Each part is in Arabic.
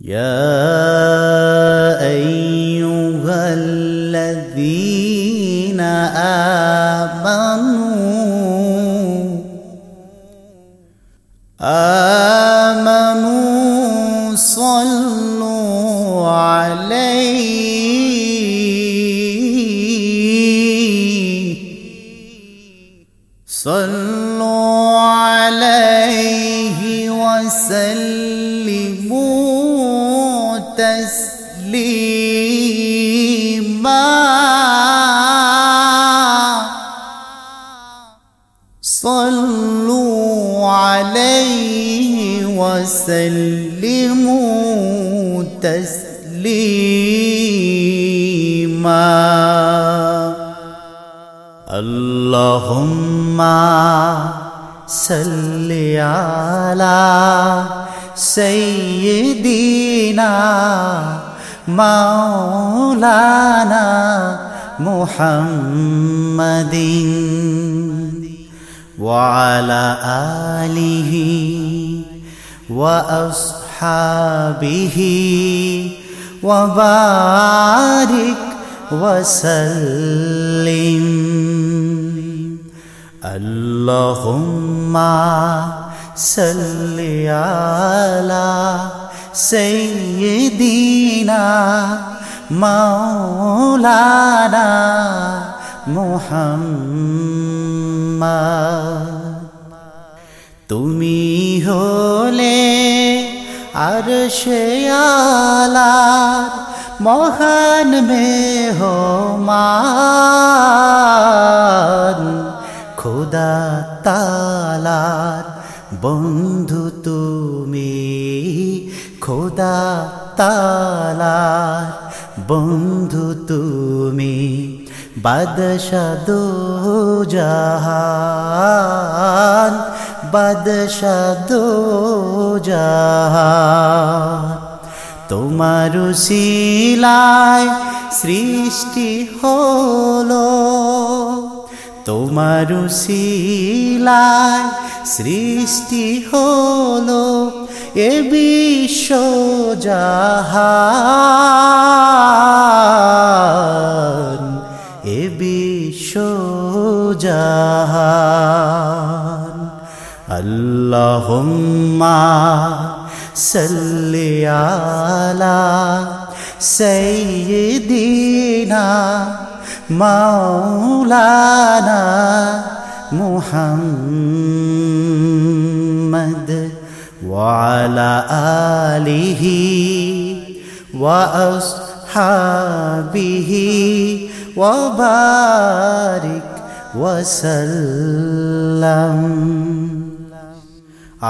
يا أيها الذين آمنوا آمنوا صلوا عليه صلوا عليه وسلموا تسليما. صلوا عليه وسلموا تسليما. اللهم صل على سيدنا مولانا محمد وعلى آله وأصحابه وبارك وسلم. اللهم صل على سيدنا مولانا محمد তুমি হলে আর সে আলার মহান মেহমান খোদা তালার বন্ধু তুমি খোদা তালার বন্ধু তুমি বাদশা জাহান বাদশা জাহান। তোমার শিলায় সৃষ্টি হলো। তোমার শিলায় সৃষ্টি হলো এ বিশ্ব জাহান এ বিশ্ব জাহান। আল্লাহুম্মা সাল্লি আলা সাইয়্যিদিনা মাওলানা মুহাম্মদ وعلى آله وأصحابه وبارك وسلم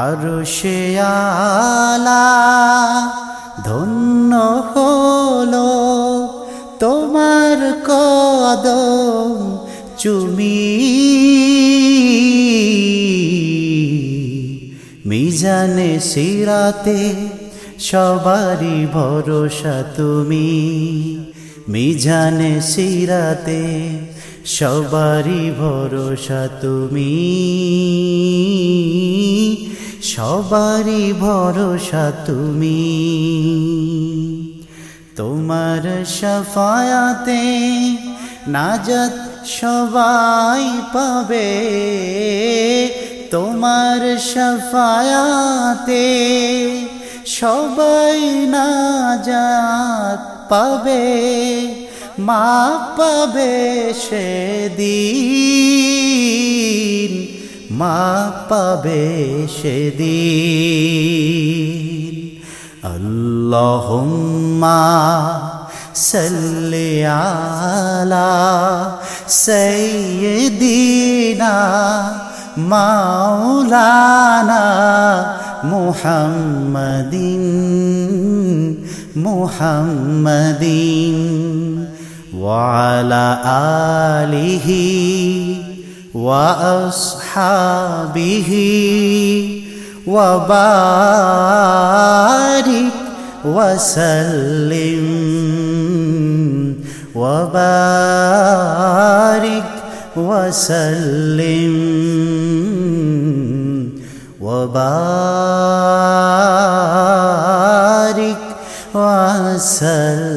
আরশে আলা ধন্য হলো তোমার কদম চুমি। মিজানে সিরাতে সবারই ভরসা তুমি। মিজানে সিরাতে সবারই ভরসা তুমি। সবারই ভরসা তুমি। তোমার সফায়াতে নাজাত সবাই পাবে তোমার সফায়াতে। সবাই নাজাত পাবে মা পাবে সেদিন মা পাবে সেদিন। আল্লাহুম্মা صل على سيدنا مولانا محمد محمد وعلى آله وأصحابه وبارك وسلم. وبارك وسلم وبارك وسلم.